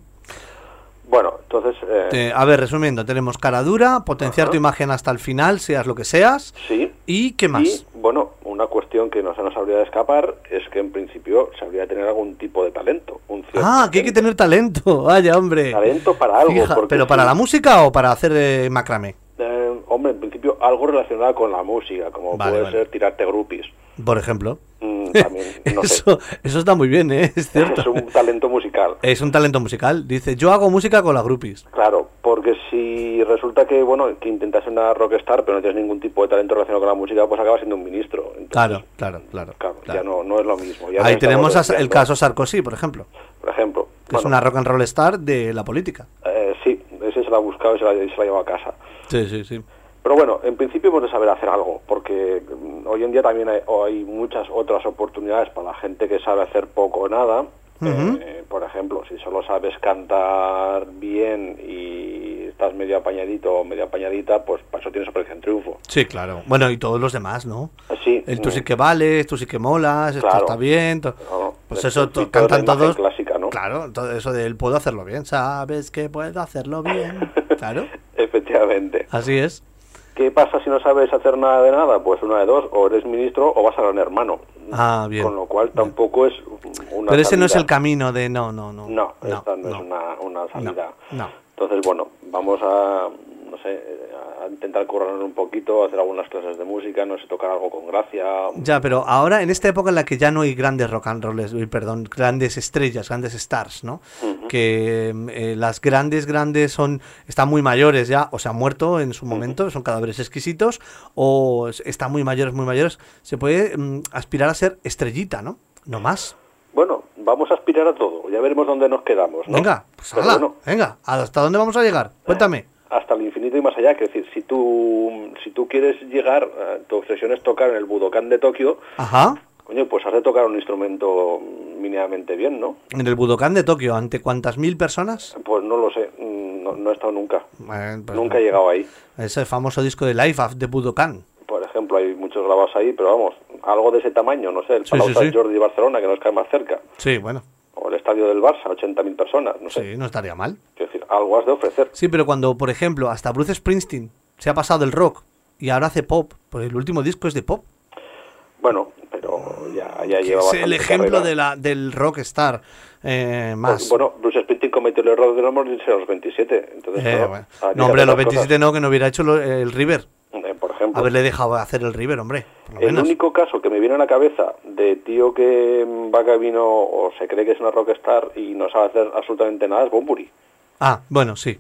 Bueno, entonces... eh, Te- a ver, resumiendo, tenemos cara dura, potenciar tu imagen hasta el final, seas lo que seas. Sí. ¿Y qué más? Y, bueno, una cuestión que no se nos habría de escapar es que en principio se habría de tener algún tipo de talento. Un cierto Ah, que hay que tener talento. Vaya, hombre. talento para algo. Fija, ¿Pero para la música o para hacer eh, macramé? Eh, hombre, en principio algo relacionado con la música, como Vale, puede vale. ser tirarte groupies. Por ejemplo. Mm, también, no sé. Eso, eso está muy bien, ¿eh? Es cierto. Es un talento musical. Es un talento musical. Dice, yo hago música con las groupies. Claro, porque si resulta que, bueno, que intentas ser una rockstar, pero no tienes ningún tipo de talento relacionado con la música, pues acabas siendo un ministro. Entonces, Claro, claro, claro. claro, ya no, no es lo mismo. Ya Ahí no tenemos el caso Sarkozy, por ejemplo. Por ejemplo. Que es una rock and roll star de la política. Eh, sí, ese se la ha buscado y se la, se la lleva a casa. Sí, sí, sí. Pero bueno, en principio hemos de saber hacer algo, porque hoy en día también hay, hay muchas otras oportunidades para la gente que sabe hacer poco o nada. Eh, por ejemplo, si solo sabes cantar bien y estás medio apañadito o medio apañadita, pues para eso tienes Operación Triunfo. Sí, claro. Bueno, y todos los demás, ¿no? Sí. El tú mm, sí que vales, tú sí que molas, esto Claro. está bien. No, Pues es eso cantan todos. clásica, ¿no? Claro, todo eso del puedo hacerlo bien. Sabes que puedo hacerlo bien. Claro, Efectivamente. así es. ¿Qué pasa si no sabes hacer nada de nada? Pues una de dos, o eres ministro o vas a gran hermano. Ah, bien. Con lo cual tampoco es una Pero ese no es el camino de no, no, no. No, esta no, es una, una salida. No. Entonces, bueno, vamos a, no sé, intentar currarnos un poquito, hacer algunas clases de música, no sé, tocar algo con gracia. Ya, pero ahora, en esta época en la que ya no hay grandes rock and rolls, perdón, grandes estrellas, grandes stars, ¿no? Que eh, las grandes, grandes son, están muy mayores ya, o se han muerto en su momento, son cadáveres exquisitos, o es- están muy mayores, muy mayores, se puede mm, aspirar a ser estrellita, ¿no? No más. Bueno, vamos a aspirar a todo, ya veremos dónde nos quedamos, ¿no? Venga, pues bueno, venga, ¿hasta dónde vamos a llegar? Cuéntame. Hasta el infinito y más allá, que decir, si tú, si tú quieres llegar, eh, tu obsesión es tocar en el Budokan de Tokio, Ajá. coño, pues has de tocar un instrumento mínimamente bien, ¿no? En el Budokan de Tokio, ¿ante cuántas mil personas? Pues no lo sé, no, no he estado nunca, Eh, pues nunca he llegado ahí. Ese famoso disco de Life of the Budokan. Por ejemplo, hay muchos grabados ahí, pero vamos, algo de ese tamaño, no sé, el Palau sí, Sant sí. Jordi de Barcelona, que nos cae más cerca, Sí, bueno, o el estadio del Barça, 80.000 personas, no sé. sí, no estaría mal. Quiero decir, algo has de ofrecer. Sí, pero cuando, por ejemplo, hasta Bruce Springsteen se ha pasado del rock y ahora hace pop, pues el último disco es de pop. Bueno, pero ya, ya lleva Es el ejemplo carrera. de la, del rockstar eh, más. Bueno, Bruce Springsteen cometió el error de no morirse a los 27. Entonces, Eh, bueno. No, hombre, a hacer los las 27 no, que no hubiera hecho lo- el River. Eh, por ejemplo, Haberle dejado hacer el River, hombre. por lo el menos. único caso que me viene a la cabeza de tío que va camino o se cree que es una rockstar y no sabe hacer absolutamente nada es Bumburi. Ah, bueno, sí.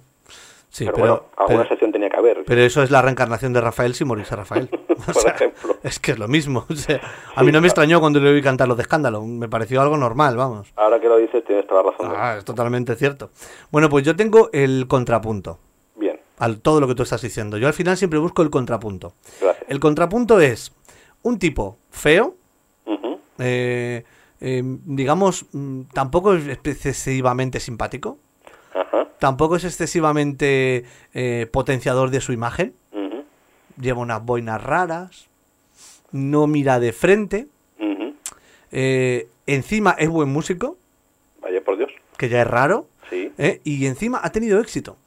Sí, pero, pero, bueno, alguna pero, tenía que haber. pero eso es la reencarnación de Rafael sin morirse Rafael. O sea, Es que es lo mismo. o sea, a mí no me extrañó cuando le oí cantar los de escándalo. Me pareció algo normal, vamos. Ahora que lo dices, tienes toda la razón. Ah, es totalmente cierto. Bueno, pues yo tengo el contrapunto. Bien, Al todo lo que tú estás diciendo. Yo al final siempre busco el contrapunto. gracias. El contrapunto es un tipo feo, eh, eh, digamos, mm, tampoco es excesivamente simpático, Ajá. tampoco es excesivamente eh, potenciador de su imagen, lleva unas boinas raras, no mira de frente, eh, encima es buen músico, Vaya por Dios. que ya es raro, Sí. ¿eh? y encima ha tenido éxito.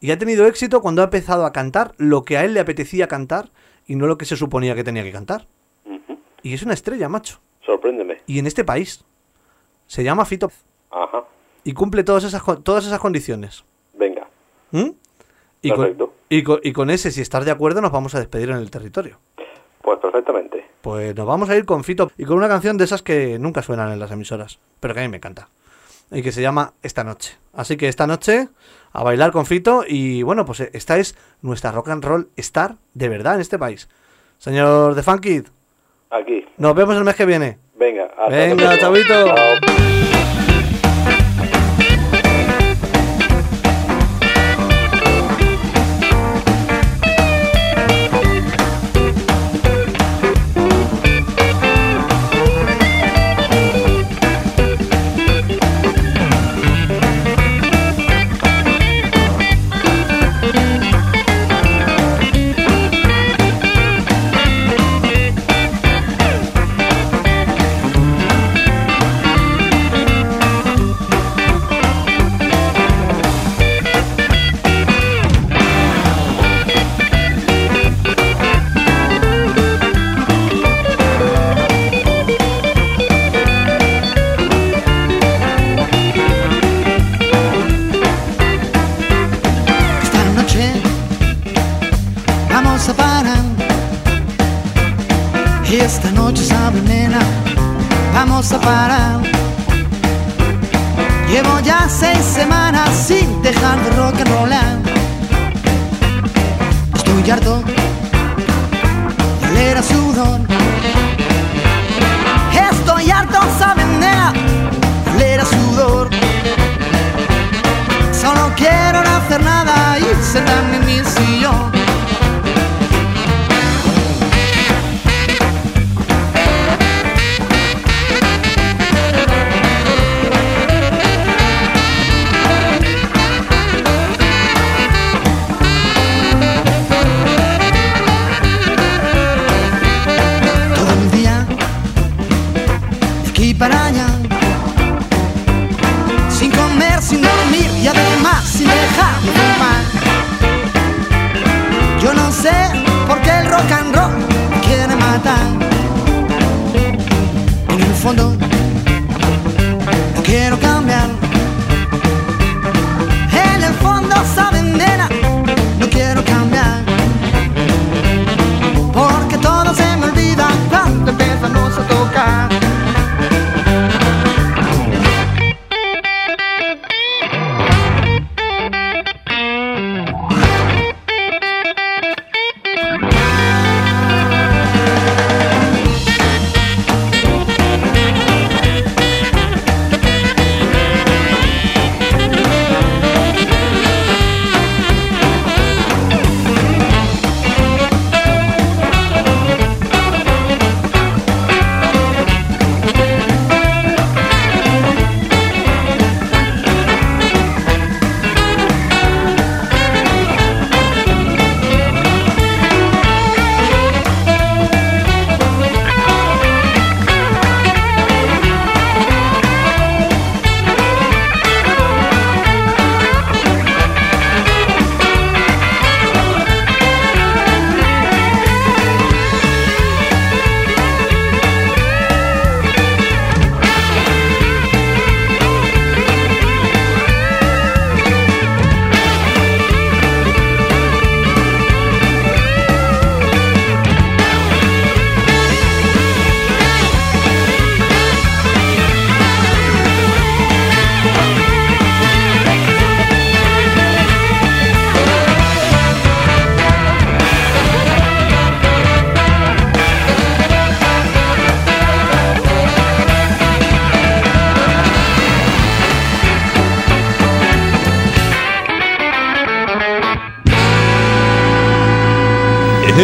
Y ha tenido éxito cuando ha empezado a cantar lo que a él le apetecía cantar y no lo que se suponía que tenía que cantar. Y es una estrella, macho. Sorpréndeme. Y en este país. Se llama Fito. Ajá. Y cumple todas esas, todas esas condiciones. Venga. ¿Mm? Y, con, Perfecto. y, con, y con ese, si estás de acuerdo, nos vamos a despedir en el territorio. Pues perfectamente. Pues nos vamos a ir con Fito y con una canción de esas que nunca suenan en las emisoras, pero que a mí me encanta. Y que se llama Esta Noche. Así que esta noche a bailar con Fito y bueno, pues eh, esta es nuestra rock and roll star de verdad en este país. Señor de Funkid, Aquí. nos vemos el mes que viene. Venga. hasta Venga, chavito. Chao.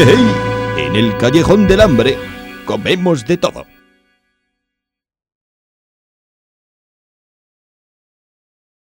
¡Hey! En el callejón del hambre comemos de todo.